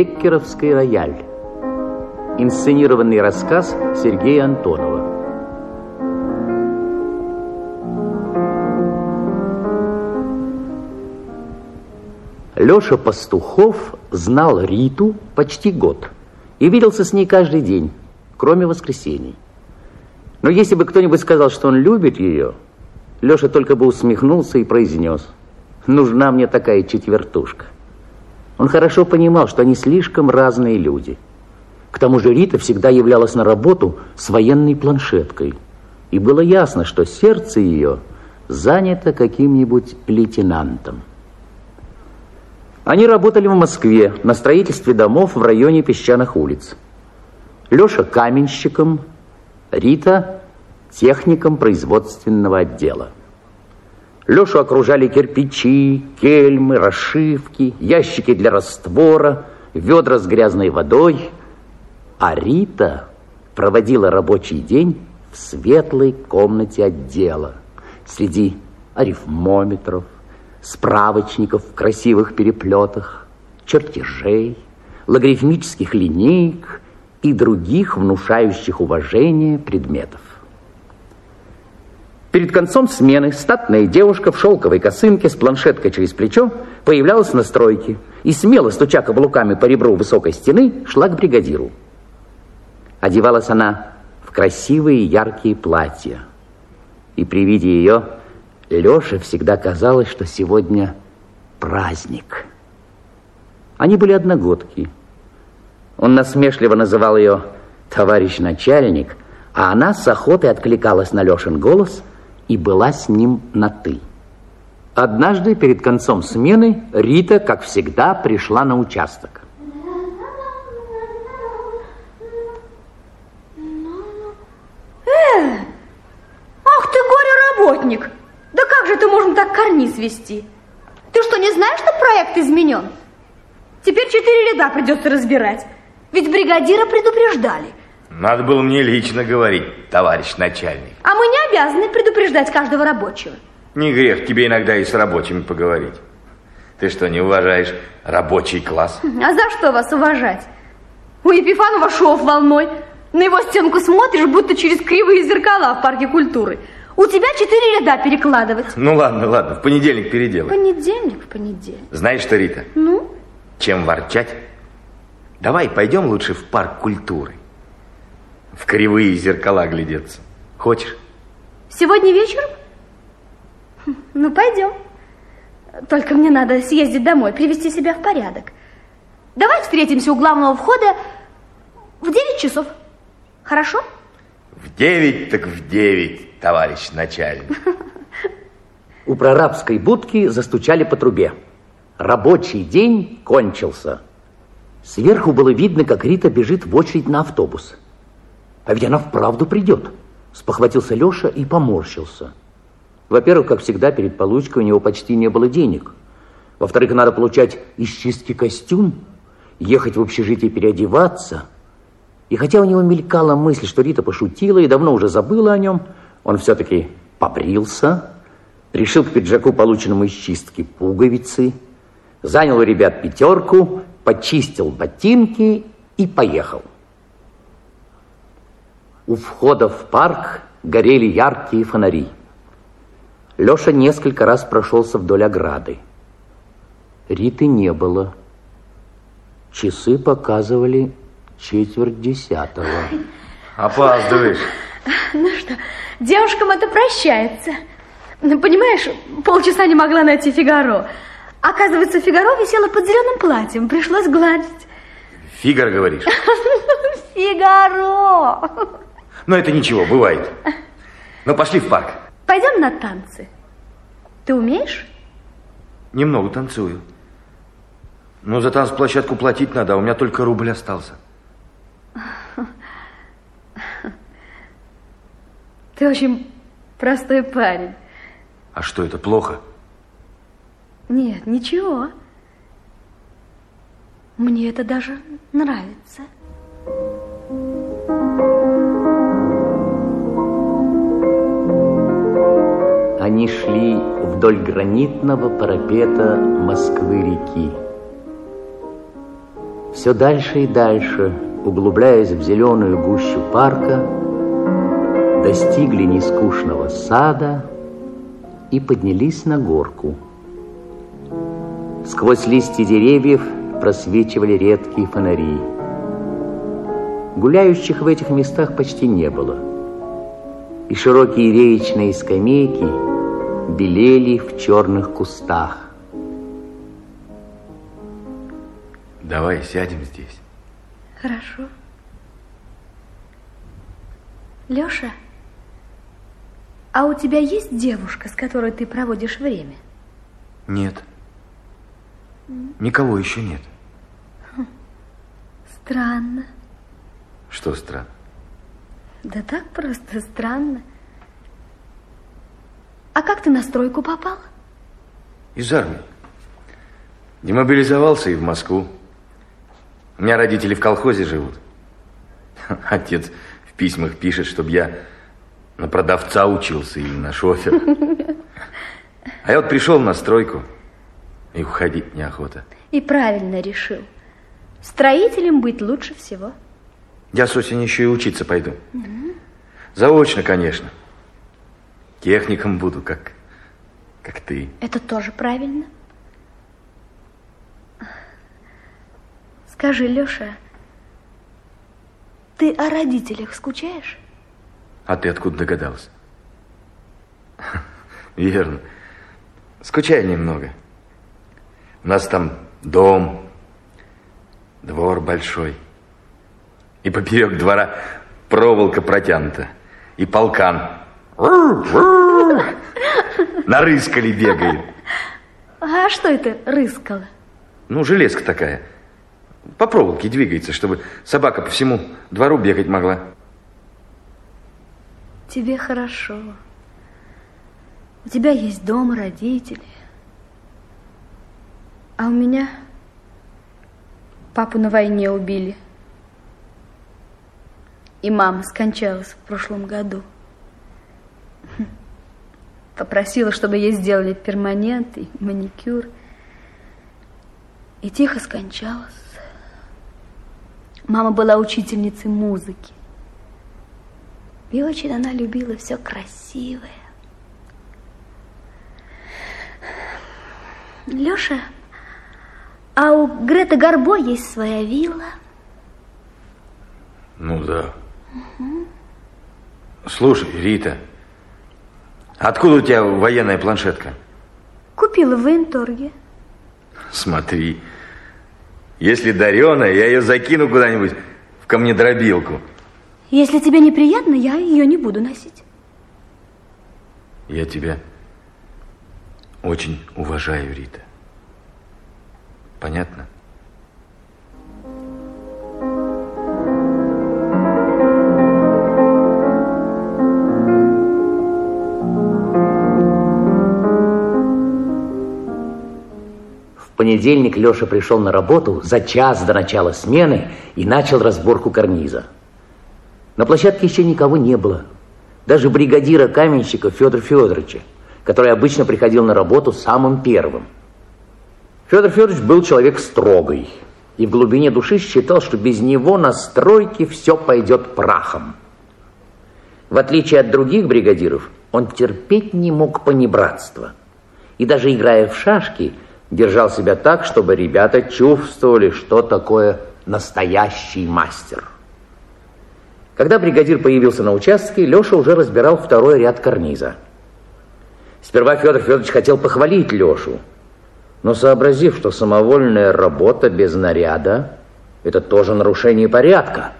Беккеровский рояль. Инсценированный рассказ Сергея Антонова. Леша Пастухов знал Риту почти год и виделся с ней каждый день, кроме воскресений. Но если бы кто-нибудь сказал, что он любит ее, Леша только бы усмехнулся и произнес, нужна мне такая четвертушка. Он хорошо понимал, что они слишком разные люди. К тому же Рита всегда являлась на работу с военной планшеткой. И было ясно, что сердце ее занято каким-нибудь лейтенантом. Они работали в Москве на строительстве домов в районе песчаных улиц. Леша каменщиком, Рита техником производственного отдела. Лешу окружали кирпичи, кельмы, расшивки, ящики для раствора, ведра с грязной водой. А Рита проводила рабочий день в светлой комнате отдела среди арифмометров, справочников в красивых переплетах, чертежей, логарифмических линеек и других внушающих уважение предметов. Перед концом смены статная девушка в шелковой косынке с планшеткой через плечо появлялась на стройке и, смело стуча каблуками по ребру высокой стены, шла к бригадиру. Одевалась она в красивые яркие платья. И при виде ее Леше всегда казалось, что сегодня праздник. Они были одногодки. Он насмешливо называл ее «товарищ начальник», а она с охотой откликалась на Лешин голос и была с ним на «ты». Однажды перед концом смены Рита, как всегда, пришла на участок. Э, ах ты горе-работник! Да как же ты можно так карниз вести? Ты что, не знаешь, что проект изменен? Теперь четыре ряда придется разбирать. Ведь бригадира предупреждали. Надо было мне лично говорить, товарищ начальник. А мы не обязаны предупреждать каждого рабочего. Не грех тебе иногда и с рабочими поговорить. Ты что, не уважаешь рабочий класс? А за что вас уважать? У Епифанова шов волной. На его стенку смотришь, будто через кривые зеркала в парке культуры. У тебя четыре ряда перекладывать. Ну ладно, ладно, в понедельник переделай. Понедельник, в понедельник. Знаешь что, Рита? Ну? Чем ворчать? Давай пойдем лучше в парк культуры. В кривые зеркала глядеться. Хочешь? Сегодня вечером? Хм, Ну, пойдем. Только мне надо съездить домой, привести себя в порядок. Давай встретимся у главного входа в 9 часов. Хорошо? В девять так в девять, товарищ начальник. У прорабской будки застучали по трубе. Рабочий день кончился. Сверху было видно, как Рита бежит в очередь на автобус. А ведь она вправду придет. Спохватился Леша и поморщился. Во-первых, как всегда, перед получкой у него почти не было денег. Во-вторых, надо получать из чистки костюм, ехать в общежитие переодеваться. И хотя у него мелькала мысль, что Рита пошутила и давно уже забыла о нем, он все-таки побрился, пришил к пиджаку, полученному из чистки, пуговицы, занял у ребят пятерку, почистил ботинки и поехал. У входа в парк горели яркие фонари. Леша несколько раз прошелся вдоль ограды. Риты не было. Часы показывали четверть десятого. Опаздываешь. Ну что, девушкам это прощается. Ну, Понимаешь, полчаса не могла найти Фигаро. Оказывается, Фигаро висела под зеленым платьем. Пришлось гладить. Фигар, говоришь? Фигаро! Но это ничего, бывает. Ну, пошли в парк. Пойдем на танцы. Ты умеешь? Немного танцую. Но за танцплощадку платить надо, а у меня только рубль остался. Ты очень простой парень. А что, это плохо? Нет, ничего. Мне это даже нравится. Они шли вдоль гранитного парапета Москвы-реки. Все дальше и дальше, углубляясь в зеленую гущу парка, достигли нескучного сада и поднялись на горку. Сквозь листья деревьев просвечивали редкие фонари. Гуляющих в этих местах почти не было. И широкие реечные скамейки белели в черных кустах. Давай сядем здесь. Хорошо. Лёша, а у тебя есть девушка, с которой ты проводишь время? Нет. Никого еще нет. Странно. Что странно? Да так просто странно. А как ты на стройку попал? Из армии. Демобилизовался и в Москву. У меня родители в колхозе живут. Отец в письмах пишет, чтобы я на продавца учился или на шофера. А я вот пришел на стройку, и уходить неохота. И правильно решил. Строителем быть лучше всего. Я с осени еще и учиться пойду. Угу. Заочно, конечно. Техником буду, как, как ты. Это тоже правильно. Скажи, Леша, ты о родителях скучаешь? А ты откуда догадался? Верно. Скучаю немного. У нас там дом, двор большой. И поперек двора проволока протянута. И полкан. На рыскали бегает. А что это рыскало? Ну, железка такая. По проволоке двигается, чтобы собака по всему двору бегать могла. Тебе хорошо. У тебя есть дом, родители. А у меня папу на войне убили. И мама скончалась в прошлом году. Попросила, чтобы ей сделали перманент и маникюр. И тихо скончалась. Мама была учительницей музыки. И очень она любила все красивое. Леша, а у Греты Горбо есть своя вилла? Ну да. Угу. Слушай, Рита, откуда у тебя военная планшетка? Купила в военторге. Смотри, если дареная, я ее закину куда-нибудь в камнедробилку. Если тебе неприятно, я ее не буду носить. Я тебя очень уважаю, Рита. Понятно? Понедельник Леша пришел на работу за час до начала смены и начал разборку карниза. На площадке еще никого не было. Даже бригадира каменщика Федора Федоровича, который обычно приходил на работу самым первым. Федор Федорович был человек строгий и в глубине души считал, что без него на стройке все пойдет прахом. В отличие от других бригадиров, он терпеть не мог понебратства. И даже играя в шашки – держал себя так, чтобы ребята чувствовали, что такое настоящий мастер. Когда бригадир появился на участке, Леша уже разбирал второй ряд карниза. Сперва Федор Федорович хотел похвалить Лешу, но сообразив, что самовольная работа без наряда – это тоже нарушение порядка,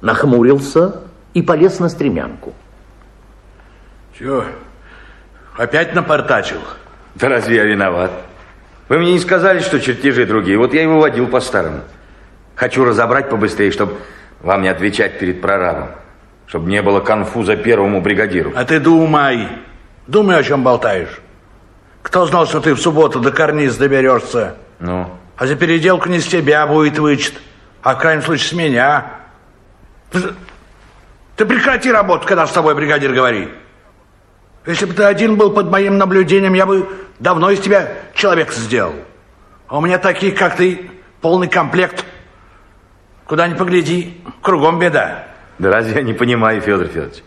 нахмурился и полез на стремянку. Чего? Опять напортачил? Да разве я виноват? Вы мне не сказали, что чертежи другие. Вот я и выводил по-старому. Хочу разобрать побыстрее, чтобы вам не отвечать перед прорабом. Чтобы не было конфуза первому бригадиру. А ты думай. Думай, о чем болтаешь. Кто знал, что ты в субботу до карниз доберешься? Ну? А за переделку не с тебя будет вычет, а в крайнем случае с меня. Ты, ты прекрати работу, когда с тобой бригадир говорит. Если бы ты один был под моим наблюдением, я бы давно из тебя человек сделал. А у меня таких, как ты, полный комплект. Куда ни погляди, кругом беда. Да разве я не понимаю, Федор Федорович?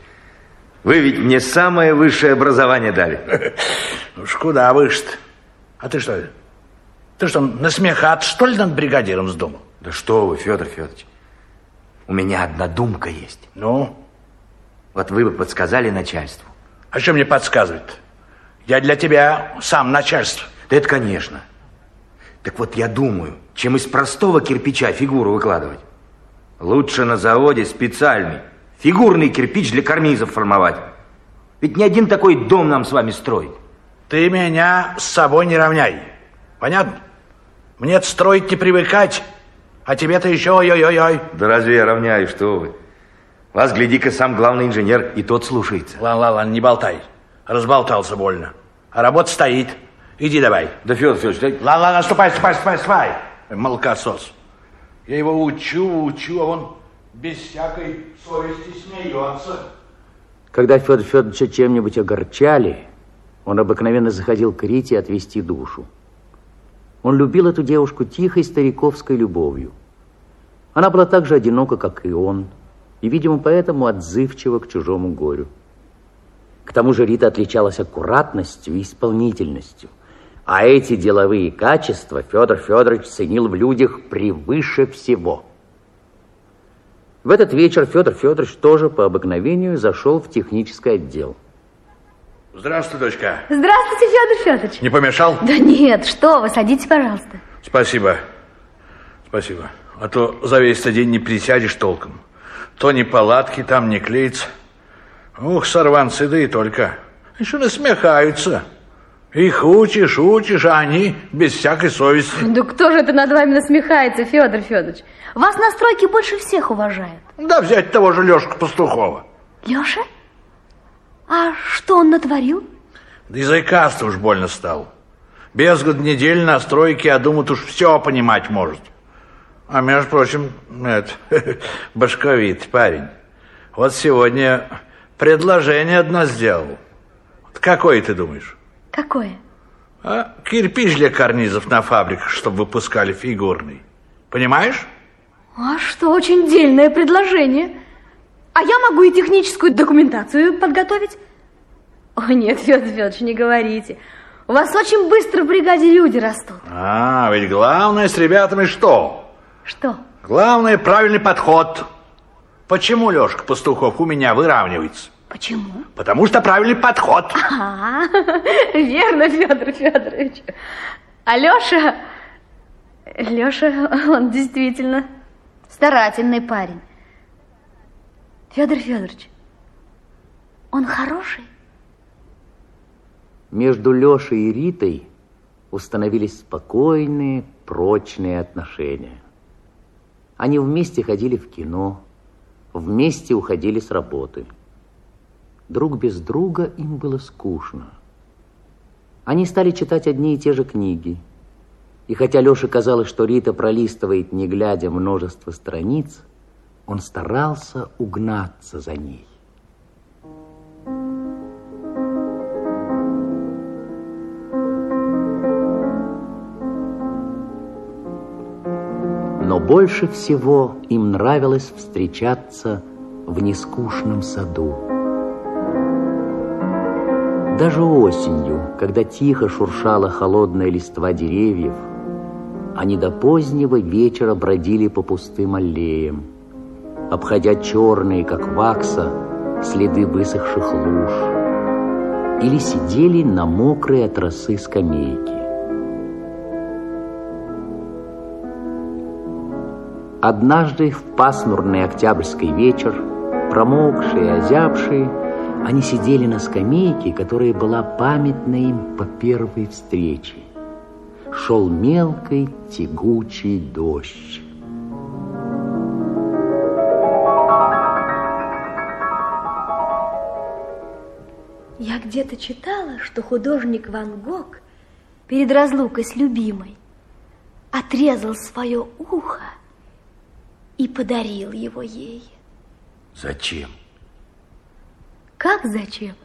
Вы ведь мне самое высшее образование дали. Уж куда выше -то. А ты что, ты что, насмехаться, что ли, над бригадиром вздумал? Да что вы, Федор Федорович. У меня одна думка есть. Ну? Вот вы бы подсказали начальству. А что мне подсказывает? Я для тебя сам начальство. Да это конечно. Так вот я думаю, чем из простого кирпича фигуру выкладывать. Лучше на заводе специальный, фигурный кирпич для карнизов формовать. Ведь ни один такой дом нам с вами строить. Ты меня с собой не равняй. Понятно? мне строить не привыкать, а тебе-то еще ой-ой-ой. Да разве я равняю, что вы? Вас, гляди-ка, сам главный инженер, и тот слушается. Ладно, ладно, не болтай. Разболтался больно. А работа стоит. Иди давай. Да, Федор Федорович, дай... Ладно, ладно, ступай, ступай, ступай, ступай. Молокосос. Я его учу, учу, а он без всякой совести смеется. Когда Федор Федоровича чем-нибудь огорчали, он обыкновенно заходил к Рите отвести душу. Он любил эту девушку тихой стариковской любовью. Она была так же одинока, как и он, и, видимо, поэтому отзывчива к чужому горю. К тому же Рита отличалась аккуратностью и исполнительностью. А эти деловые качества Федор Федорович ценил в людях превыше всего. В этот вечер Федор Федорович тоже по обыкновению зашел в технический отдел. Здравствуй, дочка. Здравствуйте, Федор Федорович. Не помешал? Да нет, что вы, садитесь, пожалуйста. Спасибо. Спасибо. А то за весь день не присядешь толком. То ни палатки там не клеится. Ух, сорванцы, да и только. Еще насмехаются. Их учишь, учишь, а они без всякой совести. Да кто же это над вами насмехается, Федор Федорович? Вас на стройке больше всех уважают. Да взять того же Лешку Пастухова. Леша? А что он натворил? Да заикаться уж больно стал. Без год недель на стройке, а думают, уж все понимать может. А между прочим, это, башковит парень. Вот сегодня предложение одно сделал. Какое ты думаешь? Какое? А, кирпич для карнизов на фабриках, чтобы выпускали фигурный. Понимаешь? А что, очень дельное предложение. А я могу и техническую документацию подготовить. О, нет, Федор Федорович, не говорите. У вас очень быстро в бригаде люди растут. А, ведь главное с ребятами что? Что? Главное правильный подход. Почему Лешка Пастухов у меня выравнивается? Почему? Потому что правильный подход. А, верно, Федор Федорович. А Леша, Леша, он действительно старательный парень. Федор Федорович, он хороший? Между Лешей и Ритой установились спокойные, прочные отношения. Они вместе ходили в кино, вместе уходили с работы. Друг без друга им было скучно. Они стали читать одни и те же книги. И хотя Леше казалось, что Рита пролистывает, не глядя, множество страниц, он старался угнаться за ней. Больше всего им нравилось встречаться в нескучном саду. Даже осенью, когда тихо шуршала холодная листва деревьев, они до позднего вечера бродили по пустым аллеям, обходя черные, как вакса, следы высохших луж, или сидели на мокрой от росы скамейке. Однажды в пасмурный октябрьский вечер, промокшие озябшие, они сидели на скамейке, которая была памятна им по первой встрече. Шел мелкий тягучий дождь. Я где-то читала, что художник Ван Гог перед разлукой с любимой отрезал свое ухо и подарил его ей. Зачем? Как зачем?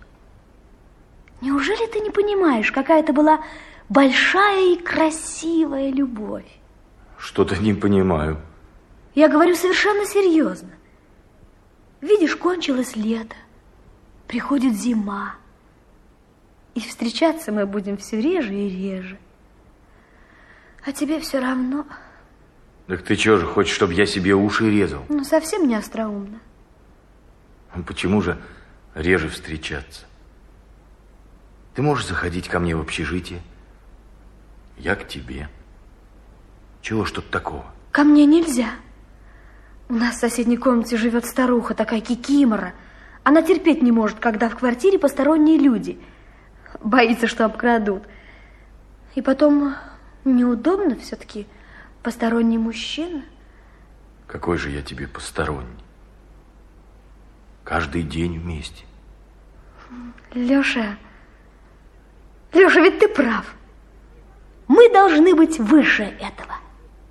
Неужели ты не понимаешь, какая это была большая и красивая любовь? Что-то не понимаю. Я говорю совершенно серьезно. Видишь, кончилось лето, приходит зима, и встречаться мы будем все реже и реже. А тебе все равно. Так ты чего же хочешь, чтобы я себе уши резал? Ну, совсем не остроумно. Ну, Почему же реже встречаться? Ты можешь заходить ко мне в общежитие, я к тебе. Чего ж тут такого? Ко мне нельзя. У нас в соседней комнате живет старуха, такая кикимора. Она терпеть не может, когда в квартире посторонние люди. Боится, что обкрадут. И потом неудобно все-таки посторонний мужчина. Какой же я тебе посторонний? Каждый день вместе. Леша, Леша, ведь ты прав. Мы должны быть выше этого.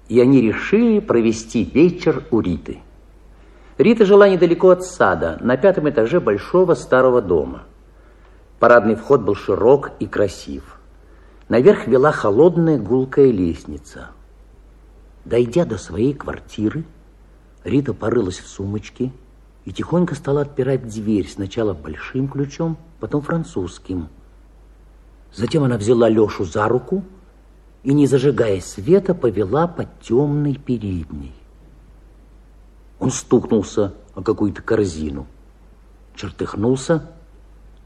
И они решили провести вечер у Риты. Рита жила недалеко от сада, на пятом этаже большого старого дома. Парадный вход был широк и красив. Наверх вела холодная гулкая лестница. Дойдя до своей квартиры, Рита порылась в сумочке и тихонько стала отпирать дверь сначала большим ключом, потом французским. Затем она взяла Лешу за руку и, не зажигая света, повела по темной передней. Он стукнулся о какую-то корзину, чертыхнулся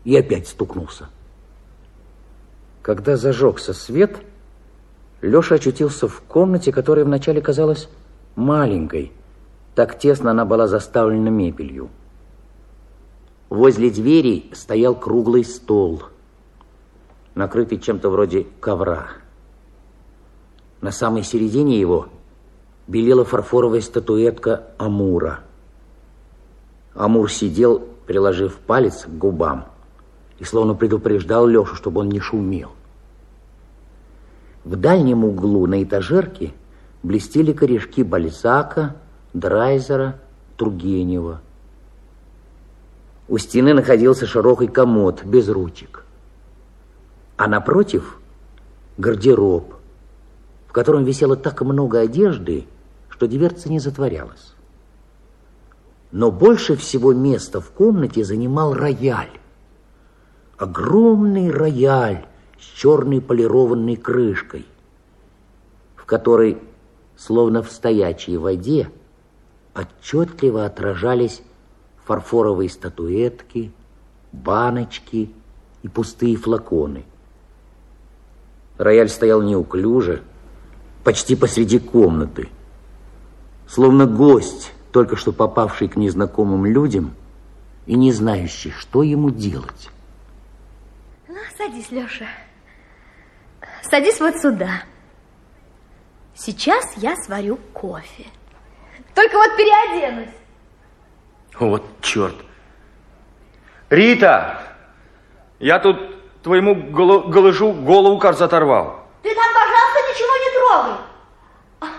и опять стукнулся. Когда зажегся свет, Леша очутился в комнате, которая вначале казалась маленькой. Так тесно она была заставлена мебелью. Возле двери стоял круглый стол, накрытый чем-то вроде ковра. На самой середине его белела фарфоровая статуэтка Амура. Амур сидел, приложив палец к губам, и словно предупреждал Лешу, чтобы он не шумел. В дальнем углу на этажерке блестели корешки Бальзака, Драйзера, Тургенева. У стены находился широкий комод без ручек. А напротив гардероб, в котором висело так много одежды, что дверца не затворялась. Но больше всего места в комнате занимал рояль. Огромный рояль с черной полированной крышкой, в которой, словно в стоячей воде, отчетливо отражались фарфоровые статуэтки, баночки и пустые флаконы. Рояль стоял неуклюже, почти посреди комнаты, словно гость, только что попавший к незнакомым людям и не знающий, что ему делать. Ну, садись, Леша. Садись вот сюда. Сейчас я сварю кофе. Только вот переоденусь. Вот черт. Рита, я тут твоему голыжу голову, кажется, оторвал. Ты там, пожалуйста, ничего не трогай.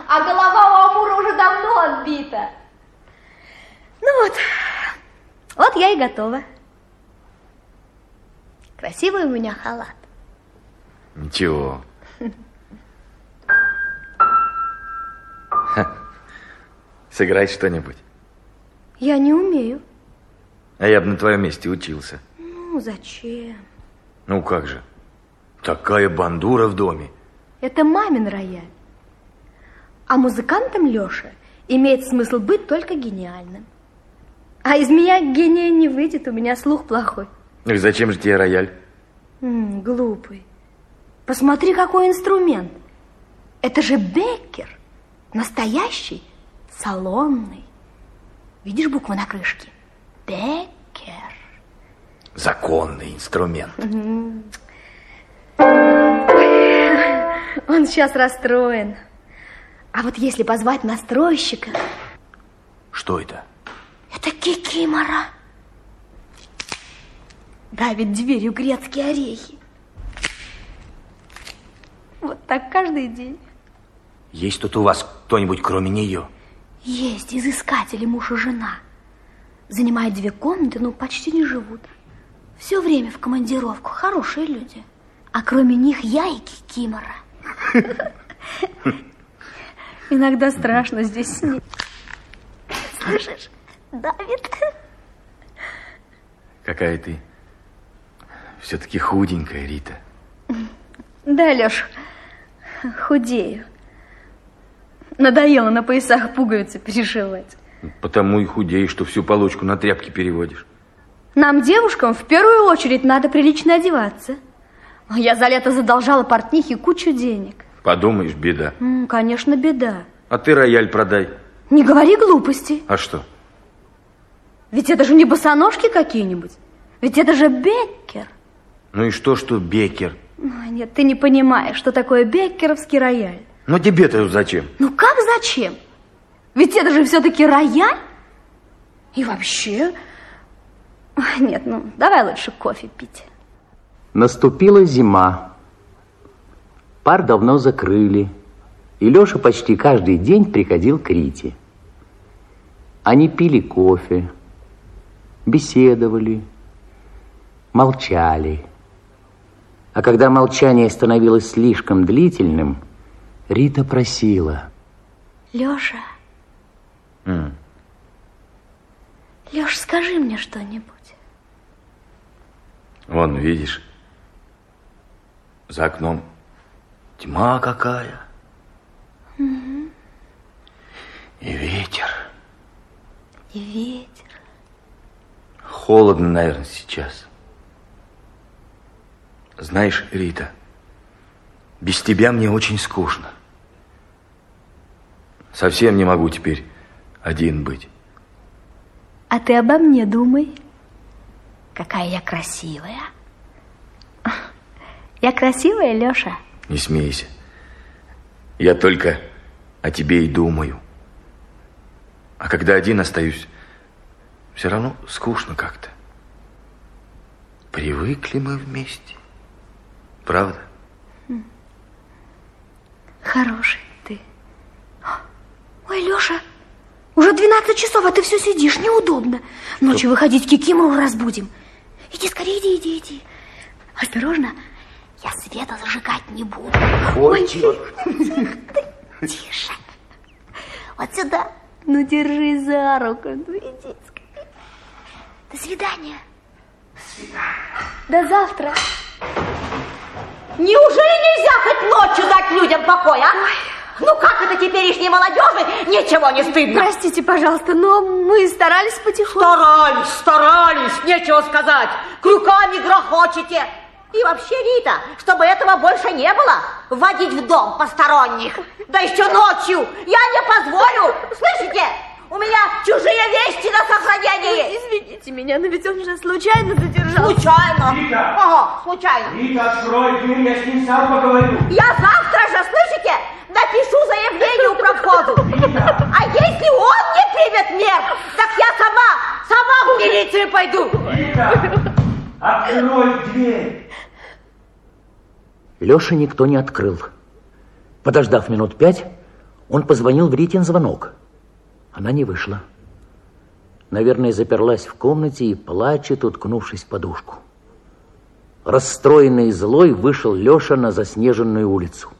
А голова у Амура уже давно отбита. Ну вот, вот я и готова. Красивый у меня халат. Ничего. Сыграй что-нибудь. Я не умею. А я бы на твоем месте учился. Ну, зачем? Ну как же. Такая бандура в доме. Это мамин рояль. А музыкантом Леша имеет смысл быть только гениальным. А из меня гения не выйдет, у меня слух плохой. Ну и зачем же тебе рояль? М, глупый. Посмотри, какой инструмент. Это же Беккер. Настоящий, салонный. Видишь буквы на крышке? Беккер. Законный инструмент. Он сейчас расстроен. А вот если позвать настройщика, Что это? это кикимора. Давит дверью грецкие орехи. Вот так каждый день. Есть тут у вас кто-нибудь кроме нее? Есть изыскатели муж и жена. Занимают две комнаты, но почти не живут. Все время в командировку. Хорошие люди. А кроме них я и Кикимора. Иногда страшно здесь с ней. Слышишь? Давид. Какая ты все-таки худенькая, Рита. Да, Леш, худею. Надоело на поясах пуговицы перешивать. Потому и худеешь, что всю полочку на тряпки переводишь. Нам, девушкам, в первую очередь надо прилично одеваться. Я за лето задолжала портнихе кучу денег. Подумаешь, беда. М, конечно, беда. А ты рояль продай. Не говори глупостей. А что? Ведь это же не босоножки какие-нибудь. Ведь это же Беккер. Ну и что, что Бекер? Ой, Нет, ты не понимаешь, что такое беккеровский рояль. Ну тебе-то зачем? Ну как зачем? Ведь это же все-таки рояль. И вообще... Ой, Нет, ну давай лучше кофе пить. Наступила зима. Пар давно закрыли, и Леша почти каждый день приходил к Рите. Они пили кофе, беседовали, молчали. А когда молчание становилось слишком длительным, Рита просила. Леша, М. Леш, скажи мне что-нибудь. Вон, видишь, за окном тьма какая. И ветер. И ветер. Холодно, наверное, сейчас. Знаешь, Рита, без тебя мне очень скучно. Совсем не могу теперь один быть. А ты обо мне думай. Какая я красивая. Я красивая, Леша? Не смейся. Я только о тебе и думаю. А когда один остаюсь, все равно скучно как-то. Привыкли мы вместе. Правда? Хороший ты. Ой, Леша, уже 12 часов, а ты все сидишь, неудобно. Ночью выходить Кикимору разбудим. Иди скорее, иди, иди, иди. Осторожно, я света зажигать не буду. Ой, Ты Тише. Вот сюда. Ну, держи за руку. Ну, иди скорее. До свидания. До завтра. Неужели нельзя хоть ночью дать людям покой, а? Ну как это теперешней молодежи ничего не стыдно? Простите, пожалуйста, но мы старались потихоньку. Старались, старались, нечего сказать. Крюками грохочете. И вообще, Рита, чтобы этого больше не было, вводить в дом посторонних. Да еще ночью. Я не позволю. Слышите? У меня чужие вещи на сохранении. Извините меня, но ведь он же случайно задержался. Случайно. Рита! Ага, случайно. Рита, открой дверь, я с ним сам поговорю. Я завтра же, слышите, напишу заявление у проходу. А если он не примет мер, так я сама, сама в милицию пойду. Рита, открой дверь. Леше никто не открыл. Подождав минут пять, он позвонил в Ритин звонок. Она не вышла. Наверное, заперлась в комнате и плачет, уткнувшись в подушку. Расстроенный и злой вышел Леша на заснеженную улицу.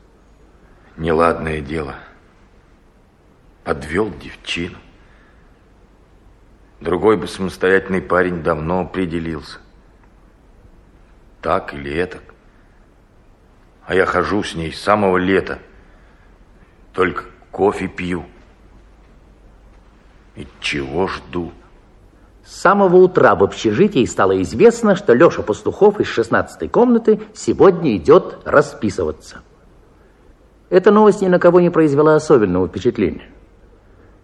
Неладное дело. Подвел девчину. Другой бы самостоятельный парень давно определился. Так или этак. А я хожу с ней с самого лета. Только кофе пью. И чего жду? С самого утра в общежитии стало известно, что Леша Пастухов из 16-й комнаты сегодня идет расписываться. Эта новость ни на кого не произвела особенного впечатления.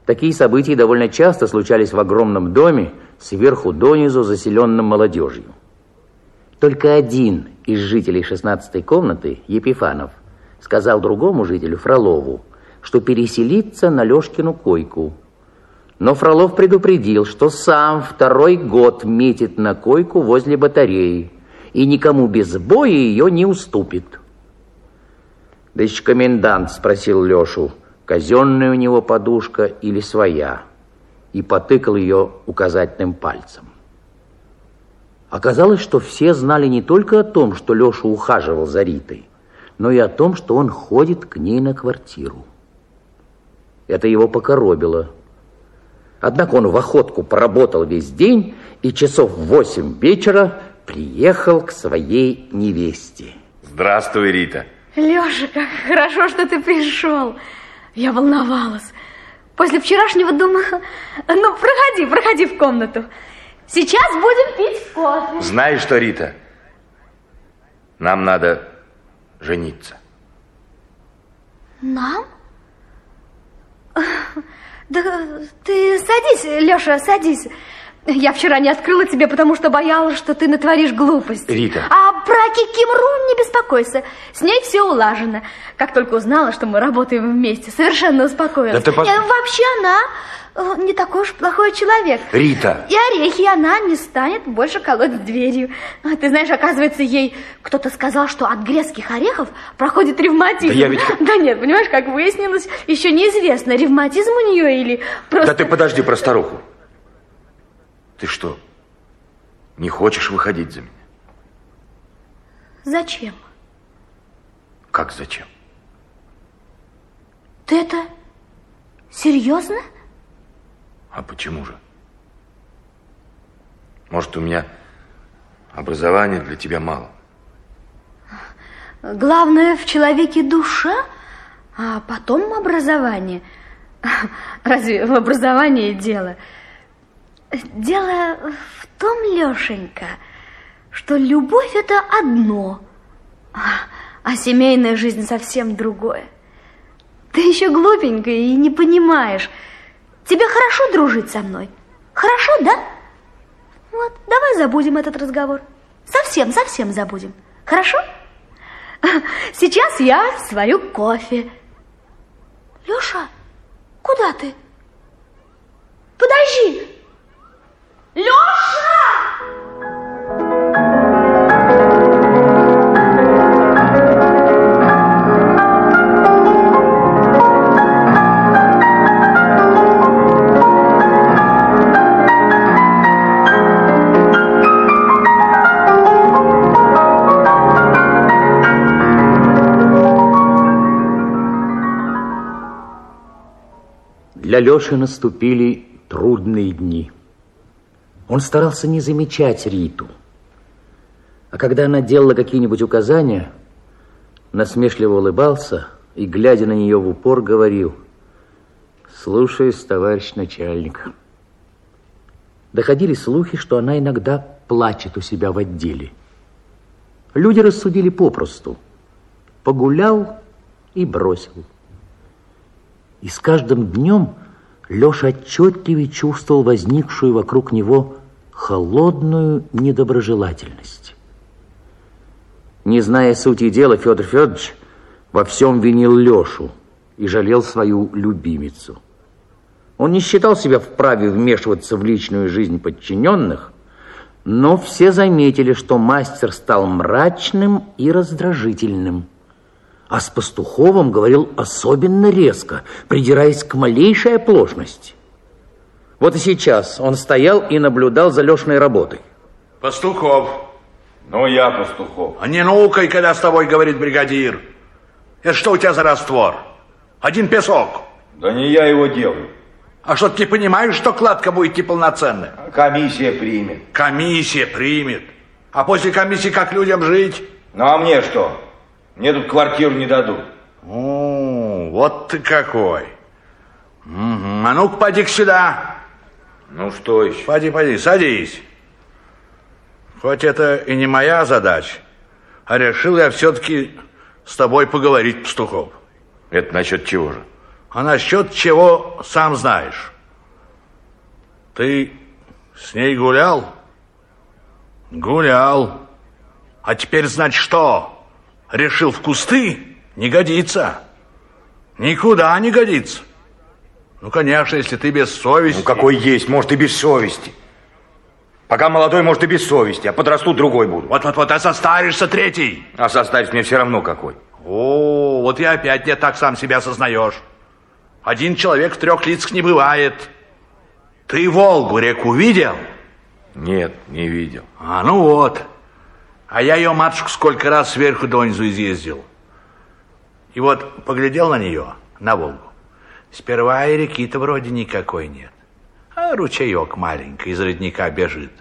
Такие события довольно часто случались в огромном доме, сверху донизу заселенном молодежью. Только один из жителей 16-й комнаты, Епифанов, сказал другому жителю, Фролову, что переселится на Лешкину койку. Но Фролов предупредил, что сам второй год метит на койку возле батареи и никому без боя ее не уступит. Да еще комендант спросил Лешу, казенная у него подушка или своя, и потыкал ее указательным пальцем. Оказалось, что все знали не только о том, что Леша ухаживал за Ритой, но и о том, что он ходит к ней на квартиру. Это его покоробило. Однако он в охотку поработал весь день и часов в восемь вечера приехал к своей невесте. Здравствуй, Рита. Леша, как хорошо, что ты пришел. Я волновалась. После вчерашнего думала, ну, проходи, проходи в комнату. Сейчас будем пить кофе. Знаешь что, Рита? Нам надо жениться. Нам? Да ты садись, Леша, садись. Я вчера не открыла тебе, потому что боялась, что ты натворишь глупость. Рита. А про Кикимру не беспокойся. С ней все улажено. Как только узнала, что мы работаем вместе, совершенно успокоилась. Да ты пос- Э, Вообще она э, не такой уж плохой человек. Рита. И орехи она не станет больше колоть дверью. А Ты знаешь, оказывается, ей кто-то сказал, что от грецких орехов проходит ревматизм. Да я ведь- Да нет, понимаешь, как выяснилось, еще неизвестно, ревматизм у нее или просто... Да ты подожди про старуху. Ты что, не хочешь выходить за меня? Зачем? Как зачем? Ты это серьезно? А почему же? Может, у меня образования для тебя мало? Главное в человеке душа, а потом образование. Разве в образовании дело? Дело в том, Лешенька, что любовь это одно, а, семейная жизнь совсем другое. Ты еще глупенькая и не понимаешь. Тебе хорошо дружить со мной? Хорошо, да? Вот, давай забудем этот разговор. Совсем, совсем забудем. Хорошо? Сейчас я сварю кофе. Леша, куда ты? Подожди! Леша! Для Леши наступили трудные дни. Он старался не замечать Риту. А когда она делала какие-нибудь указания, насмешливо улыбался и, глядя на нее в упор, говорил «Слушаюсь, товарищ начальник». Доходили слухи, что она иногда плачет у себя в отделе. Люди рассудили попросту. Погулял и бросил. И с каждым днем Леша отчетливее чувствовал возникшую вокруг него холодную недоброжелательность. Не зная сути дела, Федор Федорович во всем винил Лешу и жалел свою любимицу. Он не считал себя вправе вмешиваться в личную жизнь подчиненных, но все заметили, что мастер стал мрачным и раздражительным. А с Пастуховым говорил особенно резко, придираясь к малейшей оплошности. Вот и сейчас он стоял и наблюдал за Лешиной работой. Пастухов. Ну, я Пастухов. А не наукой, когда с тобой говорит бригадир. Это что у тебя за раствор? Один песок. Да не я его делаю. А что, ты понимаешь, что кладка будет неполноценная? Комиссия примет. Комиссия примет. А после комиссии как людям жить? Ну, а мне что? Мне тут квартиру не дадут. О, вот ты какой. Мгм. А ну-ка, поди сюда. Ну, что еще? Поди, поди, садись. Хоть это и не моя задача, а решил я все-таки с тобой поговорить, Пастухов. Это насчет чего же? А насчет чего сам знаешь. Ты с ней гулял? Гулял. А теперь, значит, что? Решил в кусты? Не годится. Никуда не годится. Ну, конечно, если ты без совести. Ну, какой есть, может, и без совести. Пока молодой, может, и без совести, а подрасту, другой буду. Вот-вот-вот, а состаришься третий. А составить мне все равно какой. О, вот и опять не так сам себя сознаешь. Один человек в трех лицах не бывает. Ты Волгу реку видел? Нет, не видел. А, ну вот. А я ее матушку сколько раз сверху донизу изъездил. И вот поглядел на нее, на Волгу. Сперва и реки-то вроде никакой нет. А ручеек маленький из родника бежит.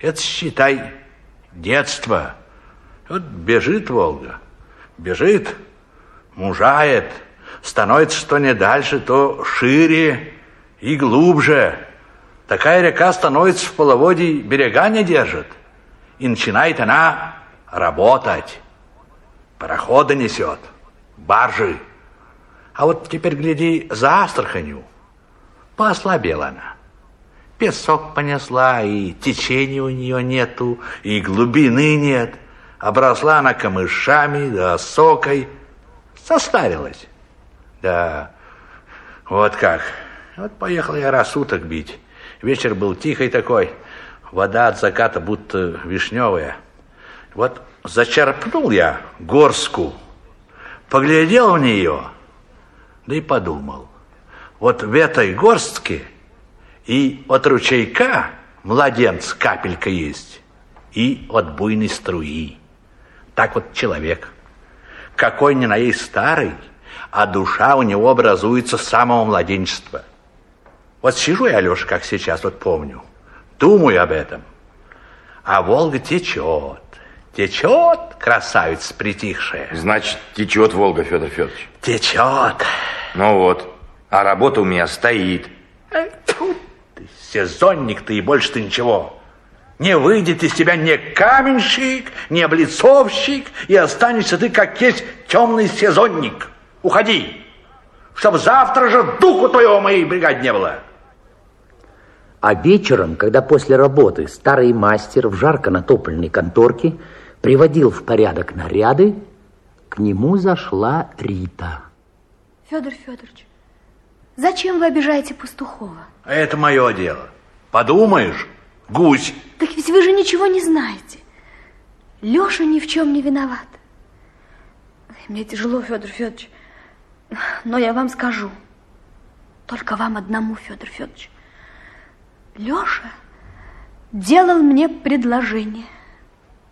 Это, считай, детство. Вот бежит Волга, бежит, мужает, становится что не дальше, то шире и глубже. Такая река становится в половодье, берега не держит. И начинает она работать. Пароходы несет, баржи. А вот теперь гляди за Астраханью. Послабела она. Песок понесла, и течения у нее нету, и глубины нет. Обросла она камышами, да осокой. Состарилась. Да, вот как. Вот поехал я раз уток бить. Вечер был тихий такой, вода от заката будто вишневая. Вот зачерпнул я горску, поглядел в нее, да и подумал. Вот в этой горстке и от ручейка младенц капелька есть, и от буйной струи. Так вот человек, какой ни на есть старый, а душа у него образуется с самого младенчества. Вот сижу я, Леша, как сейчас, вот помню, думаю об этом. А Волга течет, течет, красавица притихшая. Значит, течет Волга, Федор Федорович. Течет. Ну вот, а работа у меня стоит. Эх, тьфу ты, сезонник ты и больше ты ничего. Не выйдет из тебя ни каменщик, ни облицовщик, и останешься ты, как есть, темный сезонник. Уходи, чтобы завтра же духу твоего моей бригаде не было. А вечером, когда после работы старый мастер в жарко натопленной конторке приводил в порядок наряды, к нему зашла Рита. Федор Федорович, зачем вы обижаете Пастухова? А это мое дело. Подумаешь, гусь. Так ведь вы же ничего не знаете. Леша ни в чем не виноват. Мне тяжело, Федор Федорович. Но я вам скажу. Только вам одному, Федор Федорович. Леша делал мне предложение.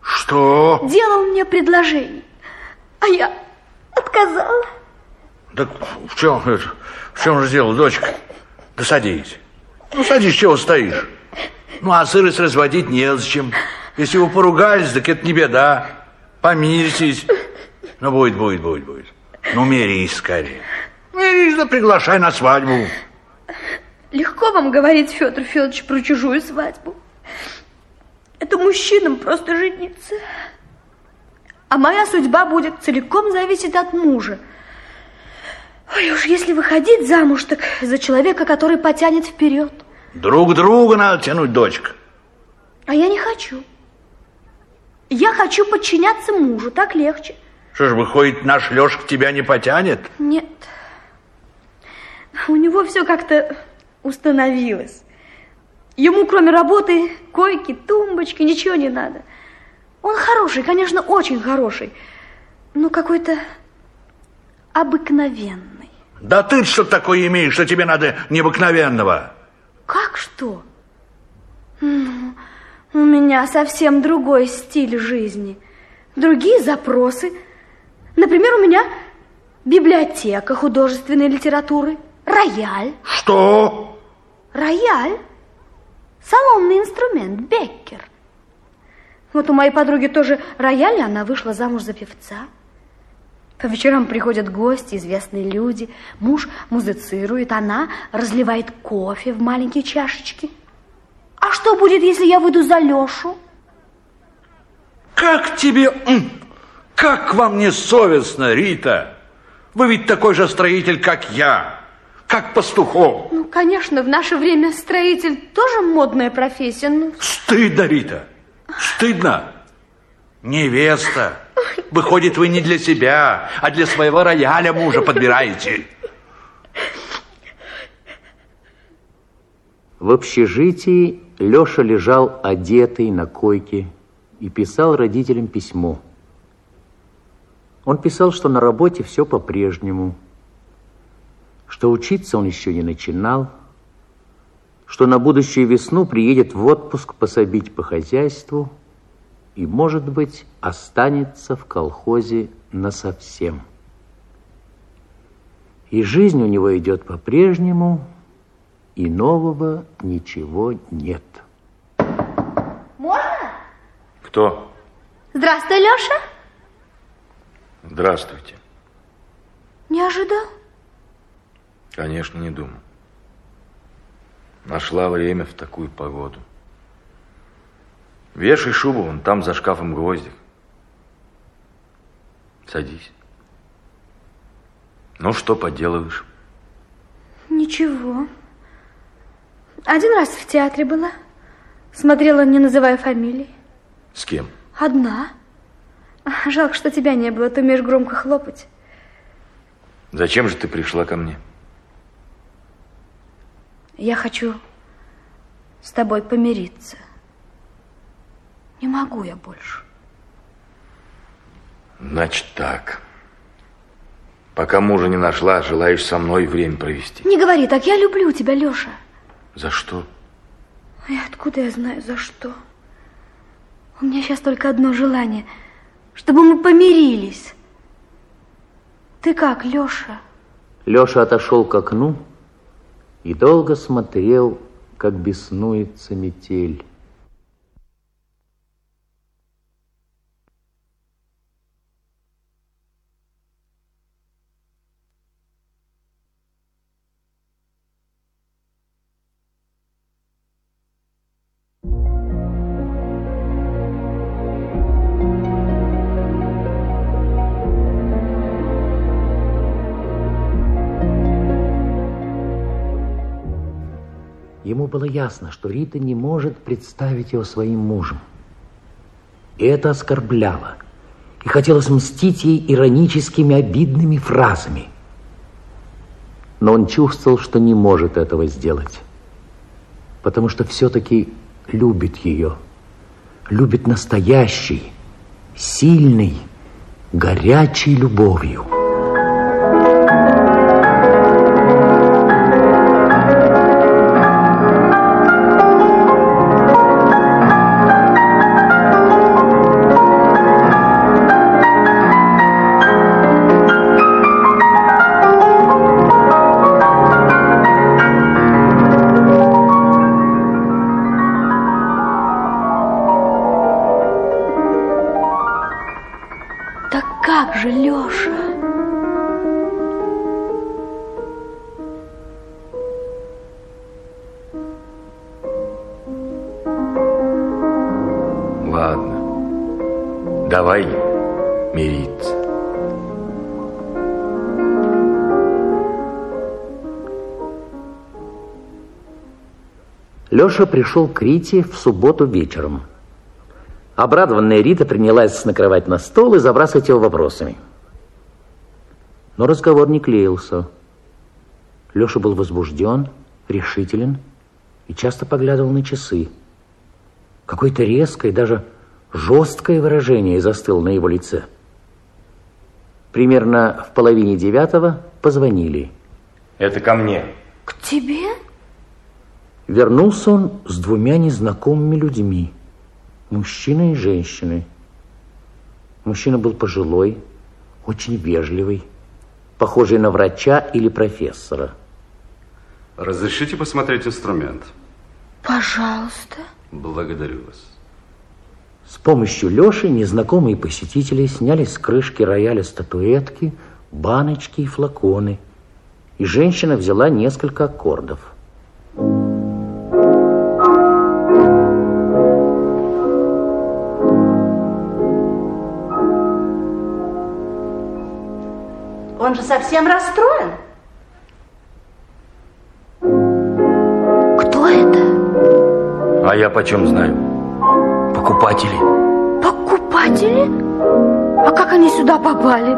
Что? Делал мне предложение. А я отказала. Так в чем, это, в чем же дело, дочка? Да садись. Ну, садись, чего стоишь? Ну, а сырость разводить незачем. Если вы поругались, так это не беда. Помиритесь. Ну, будет, будет, будет, будет. Ну, мирись скорее. Мирись, да приглашай на свадьбу. Легко вам говорить, Федор Федорович, про чужую свадьбу. Это мужчинам просто жениться. А моя судьба будет целиком зависеть от мужа. Ой, уж если выходить замуж, так за человека, который потянет вперед. Друг друга надо тянуть, дочка. А я не хочу. Я хочу подчиняться мужу, так легче. Что ж, выходит, наш Лешка тебя не потянет? Нет. У него все как-то установилось. Ему, кроме работы, койки, тумбочки, ничего не надо. Он хороший, конечно, очень хороший, но какой-то обыкновенный. Да ты что такое имеешь, что тебе надо необыкновенного? Как что? Ну, у меня совсем другой стиль жизни, другие запросы. Например, у меня библиотека художественной литературы, рояль. Что? Рояль. Салонный инструмент, Беккер. Вот у моей подруги тоже рояль, и она вышла замуж за певца. По вечерам приходят гости, известные люди. Муж музицирует, она разливает кофе в маленькие чашечки. А что будет, если я выйду за Лешу? Как тебе... Как вам не совестно, Рита? Вы ведь такой же строитель, как я, как пастухов. Ну, конечно, в наше время строитель тоже модная профессия. Ну... Стыдно, Рита, стыдно. Невеста. Выходит, вы не для себя, а для своего рояля мужа подбираете. В общежитии Леша лежал одетый на койке и писал родителям письмо. Он писал, что на работе все по-прежнему, что учиться он еще не начинал, что на будущую весну приедет в отпуск пособить по хозяйству и, может быть, останется в колхозе насовсем. И жизнь у него идет по-прежнему, и нового ничего нет. Можно? Кто? Здравствуй, Леша. Здравствуйте. Не ожидал? Конечно, не думал. Нашла время в такую погоду. Вешай шубу, вон там за шкафом гвоздик. Садись. Ну, что поделаешь? Ничего. Один раз в театре была. Смотрела, не называя фамилии. С кем? Одна. Жалко, что тебя не было, ты умеешь громко хлопать. Зачем же ты пришла ко мне? Я хочу с тобой помириться. Не могу я больше. Значит так. Пока мужа не нашла, желаешь со мной время провести. Не говори так, я люблю тебя, Леша. За что? Ой, откуда я знаю, за что? У меня сейчас только одно желание, чтобы мы помирились. Ты как, Леша? Леша отошел к окну и долго смотрел, как беснуется метель. Было ясно, что Рита не может представить его своим мужем. И это оскорбляло. И хотелось мстить ей ироническими, обидными фразами. Но он чувствовал, что не может этого сделать. Потому что все-таки любит ее. Любит настоящей, сильной, горячей любовью. Леша пришел к Рите в субботу вечером. Обрадованная Рита принялась накрывать на стол и забрасывать его вопросами. Но разговор не клеился. Леша был возбужден, решителен и часто поглядывал на часы. Какое-то резкое, даже жесткое выражение застыло на его лице. Примерно в половине девятого позвонили. Это ко мне. К тебе? Вернулся он с двумя незнакомыми людьми, мужчиной и женщиной. Мужчина был пожилой, очень вежливый, похожий на врача или профессора. Разрешите посмотреть инструмент? Пожалуйста. Благодарю вас. С помощью Леши незнакомые посетители сняли с крышки рояля статуэтки, баночки и флаконы. И женщина взяла несколько аккордов. Он же совсем расстроен. Кто это? А я почем знаю? Покупатели. Покупатели? А как они сюда попали?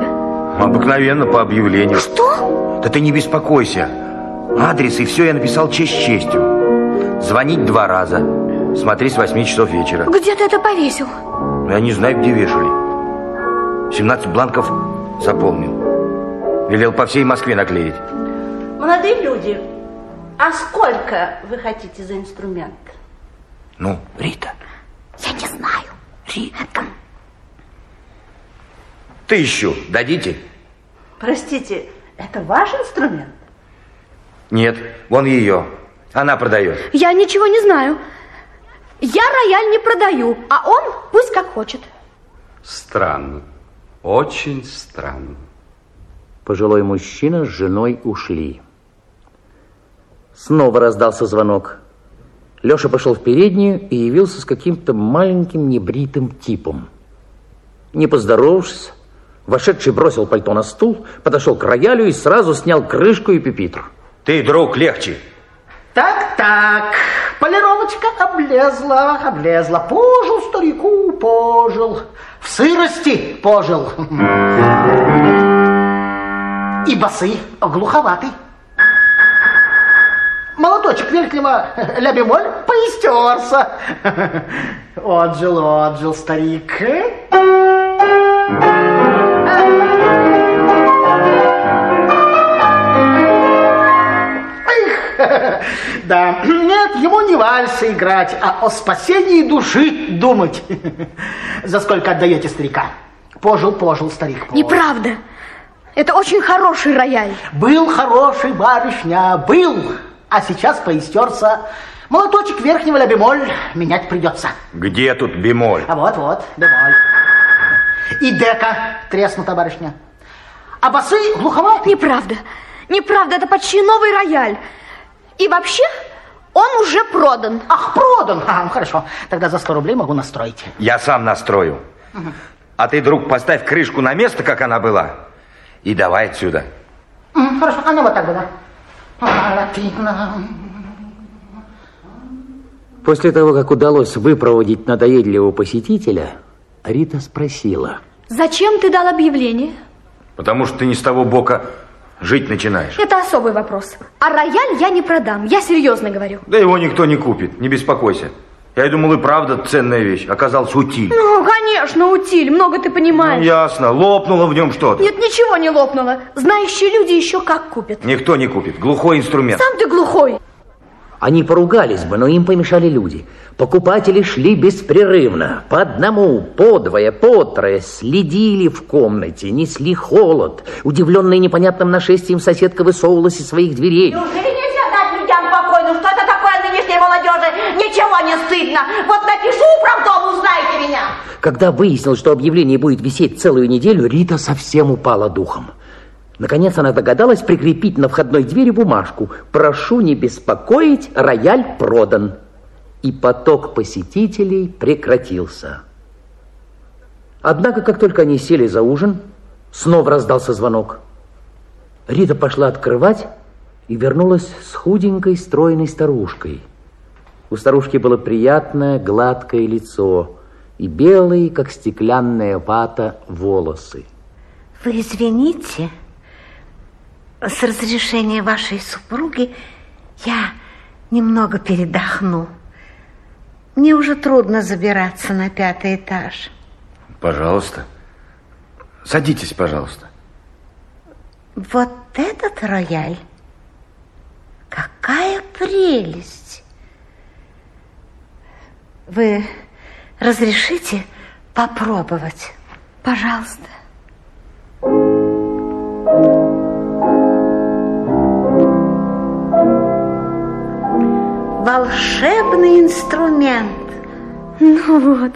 Обыкновенно по объявлению. Что? Да ты не беспокойся. Адрес и все я написал честь честью. Звонить два раза. Смотри с 8 часов вечера. Где ты это повесил? Я не знаю, где вешали. 17 бланков заполнил. Велел по всей Москве наклеить. Молодые люди, а сколько вы хотите за инструмент? Ну, Рита, Я не знаю. Рита. Тысячу дадите? Простите, это ваш инструмент? Нет, вон ее. Она продает. Я ничего не знаю. Я рояль не продаю, а он пусть как хочет. Странно. Очень странно. Пожилой мужчина с женой ушли. Снова раздался звонок. Леша пошел в переднюю и явился с каким-то маленьким небритым типом. Не поздоровавшись, вошедший бросил пальто на стул, подошел к роялю и сразу снял крышку и пепитр. Ты, друг, легче. Так, так, полировочка облезла, облезла. Пожил старику, пожил. В сырости пожил. И басы глуховатый. Молоточек верхнего ля бемоль поистерся. Отжил, отжил старик. Да, нет, ему не вальсы играть, а о спасении души думать. За сколько отдаете старика? Пожил, пожил старик. пожил. Неправда. Это очень хороший рояль. Был хороший барышня, был, а сейчас поистерся. Молоточек верхнего ля бемоль менять придется. Где тут бемоль? А вот, вот, бемоль. И дека треснута барышня. А басы глуховатые. Неправда. Неправда, это почти новый рояль. И вообще, он уже продан. Ах, продан. А, ну хорошо, тогда за 100 рублей могу настроить. Я сам настрою. А ты, друг, поставь крышку на место, как она была, и давай отсюда. Хорошо, она вот так была. После того, как удалось выпроводить надоедливого посетителя, Рита спросила. Зачем ты дал объявление? Потому что ты не с того бока жить начинаешь. Это особый вопрос. А рояль я не продам, я серьезно говорю. Да его никто не купит, не беспокойся. Я и думал, и правда ценная вещь. Оказался утиль. Ну, конечно, утиль, много ты Ну, понимаешь. ясно, лопнуло в нем что-то. Нет, ничего не лопнуло. Знающие люди еще как купят. Никто не купит. Глухой инструмент. Сам ты глухой. Они поругались бы, но им помешали люди. Покупатели шли беспрерывно, по одному, по двое, по трое, следили в комнате, несли холод. Удивленная непонятным нашествием соседка высовывалась из своих дверей. Неужели нельзя дать людям покой? Ну что это такое нынешней молодежи? Ничего не стыдно. Вот напишу управдому, узнаете меня. Когда выяснилось, что объявление будет висеть целую неделю, Рита совсем упала духом. Наконец она догадалась прикрепить на входной двери бумажку «Прошу не беспокоить, рояль продан». И поток посетителей прекратился. Однако, как только они сели за ужин, снова раздался звонок. Рита пошла открывать и вернулась с худенькой, стройной старушкой. У старушки было приятное, гладкое лицо и белые, как стеклянная вата, волосы. Вы извините, с разрешения вашей супруги я немного передохну. Мне уже трудно забираться на пятый этаж. Пожалуйста. Садитесь, пожалуйста. Вот этот рояль, какая прелесть! Вы разрешите попробовать? Пожалуйста. Волшебный инструмент. Ну вот.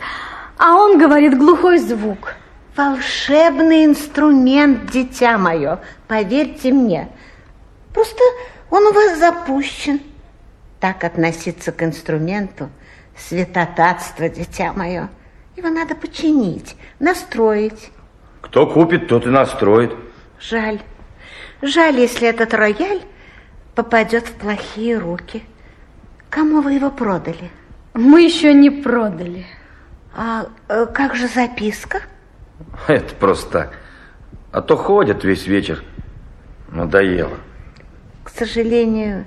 А он говорит глухой звук. Волшебный инструмент, дитя мое, поверьте мне. Просто он у вас запущен. Так относиться к инструменту – святотатство, дитя мое. Его надо починить, настроить. Кто купит, тот и настроит. Жаль. Жаль, если этот рояль попадет в плохие руки. Кому вы его продали? Мы еще не продали. А э, как же записка? Это просто так. А то ходят весь вечер. Надоело. К сожалению,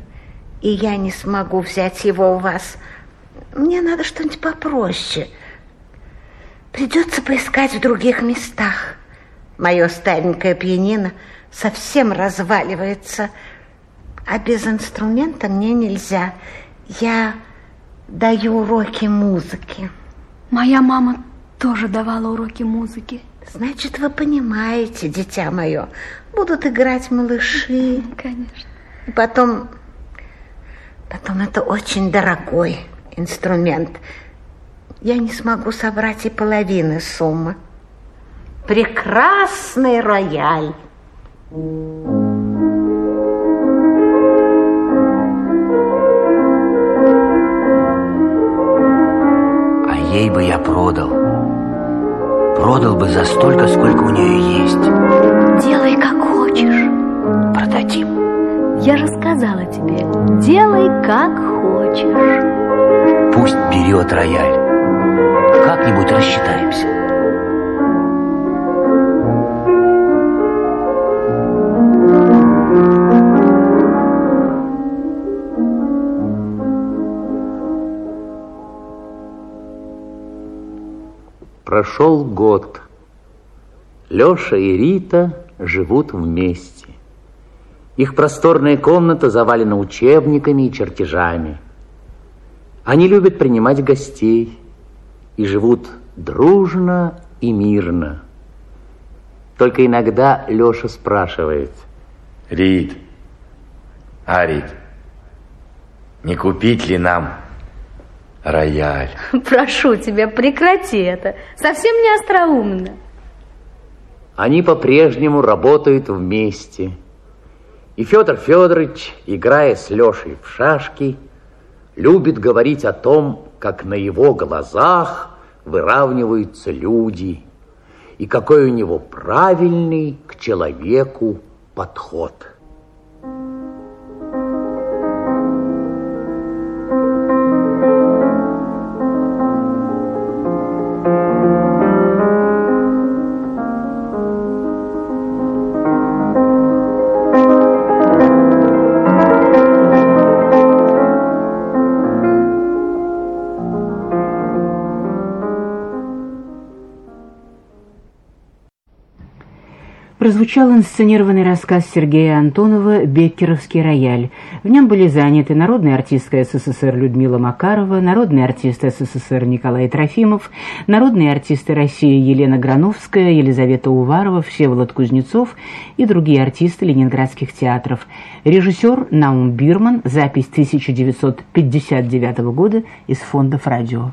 и я не смогу взять его у вас. Мне надо что-нибудь попроще. Придется поискать в других местах. Мое старенькое пианино совсем разваливается, а без инструмента мне нельзя. Я даю уроки музыки. Моя мама тоже давала уроки музыки. Значит, вы понимаете, дитя мое, будут играть малыши. Конечно. И потом, Потом это очень дорогой инструмент. Я не смогу собрать и половины суммы. Прекрасный рояль. А ей бы я продал. Продал бы за столько, сколько у нее есть. Делай, как хочешь. Продадим. Я же сказала тебе, делай, как хочешь. Пусть берет рояль. Как-нибудь рассчитаемся. Прошел год. Леша и Рита живут вместе. Их просторная комната завалена учебниками и чертежами. Они любят принимать гостей и живут дружно и мирно. Только иногда Леша спрашивает. Рит, а Рит, не купить ли нам рояль? Прошу тебя, прекрати это. Совсем не остроумно. Они по-прежнему работают вместе. И Федор Федорович, играя с Лешей в шашки, любит говорить о том, как на его глазах выравниваются люди, и какой у него правильный к человеку подход. Прозвучал инсценированный рассказ Сергея Антонова «Беккеровский рояль». В нем были заняты народная артистка СССР Людмила Макарова, народный артист СССР Николай Трофимов, народные артисты России Елена Грановская, Елизавета Уварова, Всеволод Кузнецов и другие артисты ленинградских театров. Режиссер Наум Бирман, запись 1959 года из фондов радио.